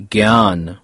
ज्ञान